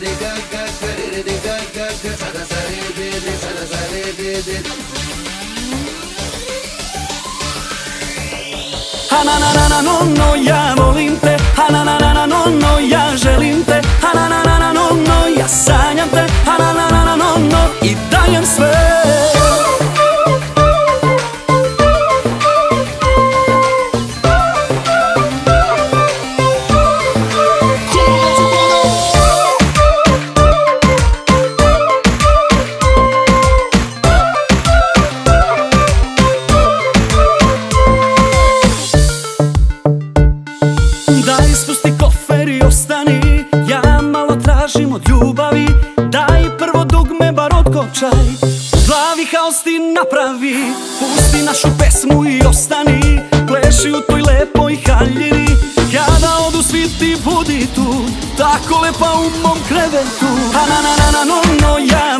でガガガレでガガガで花ならなのの tražim od ljubavi Daj prvo dugme bar otkočaj U glavi haos ti napravi Pusti našu pesmu i ostani. Pleši u toj lepoj haljini Kada odu svi ti budi tu. Tako lepa u mom krevetu. Ha na na na na no no ja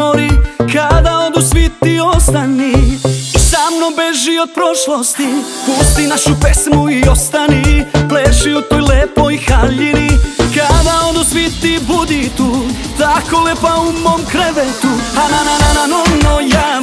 odmori Kada odu svi ti ostani. I sa mnom beži od prošlosti Pusti našu pesmu i ostani. Pleši u toj lepoj haljini Kada odu svi ti budi tu. Tako lepa u mom krevetu. Ha na na na na no no ja